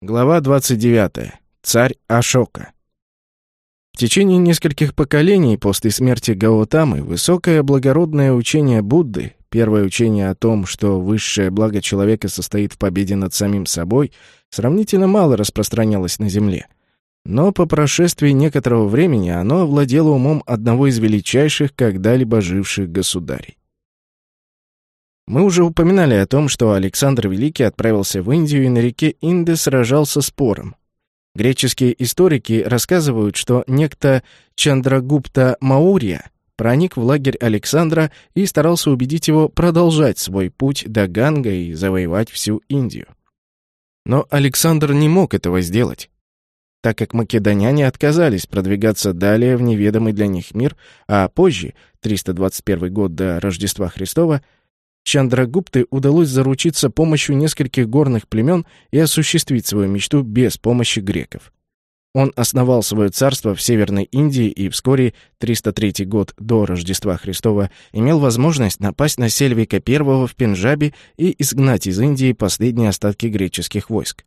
Глава 29. Царь Ашока. В течение нескольких поколений после смерти Гаутамы высокое благородное учение Будды, первое учение о том, что высшее благо человека состоит в победе над самим собой, сравнительно мало распространялось на Земле. Но по прошествии некоторого времени оно овладело умом одного из величайших когда-либо живших государей. Мы уже упоминали о том, что Александр Великий отправился в Индию и на реке Инды сражался с Пором. Греческие историки рассказывают, что некто Чандрагупта Маурья проник в лагерь Александра и старался убедить его продолжать свой путь до Ганга и завоевать всю Индию. Но Александр не мог этого сделать, так как македоняне отказались продвигаться далее в неведомый для них мир, а позже, 321 год до Рождества Христова, Чандрагупты удалось заручиться помощью нескольких горных племен и осуществить свою мечту без помощи греков. Он основал свое царство в Северной Индии и вскоре, 303 год до Рождества Христова, имел возможность напасть на Сельвика I в Пенджабе и изгнать из Индии последние остатки греческих войск.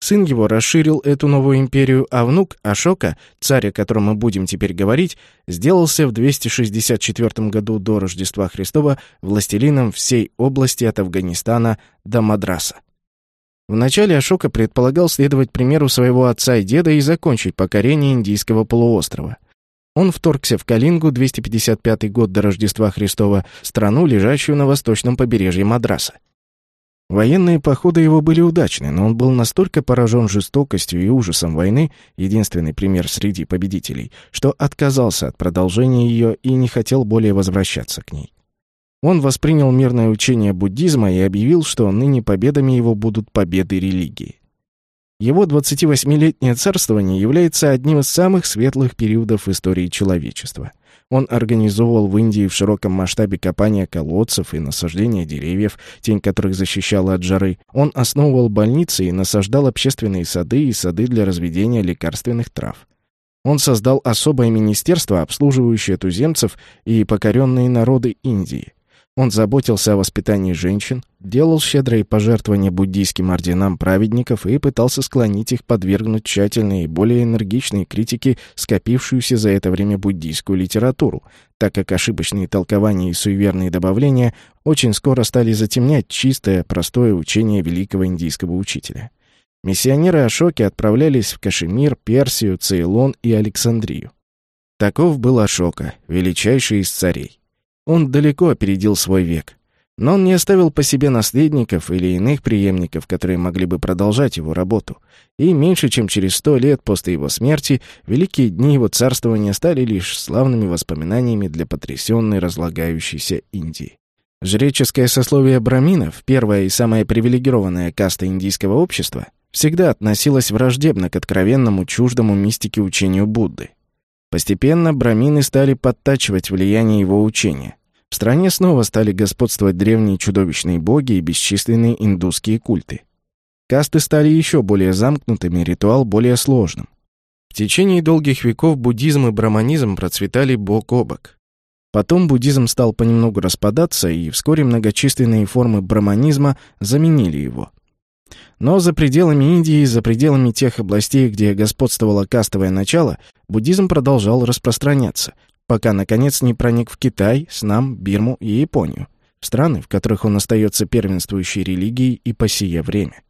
Сын его расширил эту новую империю, а внук Ашока, царь, о котором мы будем теперь говорить, сделался в 264 году до Рождества Христова властелином всей области от Афганистана до Мадраса. Вначале Ашока предполагал следовать примеру своего отца и деда и закончить покорение Индийского полуострова. Он вторгся в Калингу 255 год до Рождества Христова, страну, лежащую на восточном побережье Мадраса. Военные походы его были удачны, но он был настолько поражен жестокостью и ужасом войны, единственный пример среди победителей, что отказался от продолжения ее и не хотел более возвращаться к ней. Он воспринял мирное учение буддизма и объявил, что ныне победами его будут победы религии. Его 28-летнее царствование является одним из самых светлых периодов истории человечества. Он организовывал в Индии в широком масштабе копания колодцев и насаждения деревьев, тень которых защищала от жары. Он основывал больницы и насаждал общественные сады и сады для разведения лекарственных трав. Он создал особое министерство, обслуживающее туземцев и покоренные народы Индии. Он заботился о воспитании женщин, делал щедрые пожертвования буддийским орденам праведников и пытался склонить их подвергнуть тщательной и более энергичной критике скопившуюся за это время буддийскую литературу, так как ошибочные толкования и суеверные добавления очень скоро стали затемнять чистое, простое учение великого индийского учителя. Миссионеры Ашоки отправлялись в Кашемир, Персию, Цейлон и Александрию. Таков был Ашока, величайший из царей. Он далеко опередил свой век. Но он не оставил по себе наследников или иных преемников, которые могли бы продолжать его работу. И меньше чем через сто лет после его смерти великие дни его царствования стали лишь славными воспоминаниями для потрясенной разлагающейся Индии. Жреческое сословие браминов, первая и самая привилегированная каста индийского общества, всегда относилась враждебно к откровенному чуждому мистике учению Будды. Постепенно брамины стали подтачивать влияние его учения. В стране снова стали господствовать древние чудовищные боги и бесчисленные индусские культы. Касты стали еще более замкнутыми, ритуал более сложным. В течение долгих веков буддизм и браманизм процветали бок о бок. Потом буддизм стал понемногу распадаться, и вскоре многочисленные формы браманизма заменили его. Но за пределами Индии, за пределами тех областей, где господствовало кастовое начало, буддизм продолжал распространяться, пока, наконец, не проник в Китай, Снам, Бирму и Японию, страны, в которых он остается первенствующей религией и по сие время.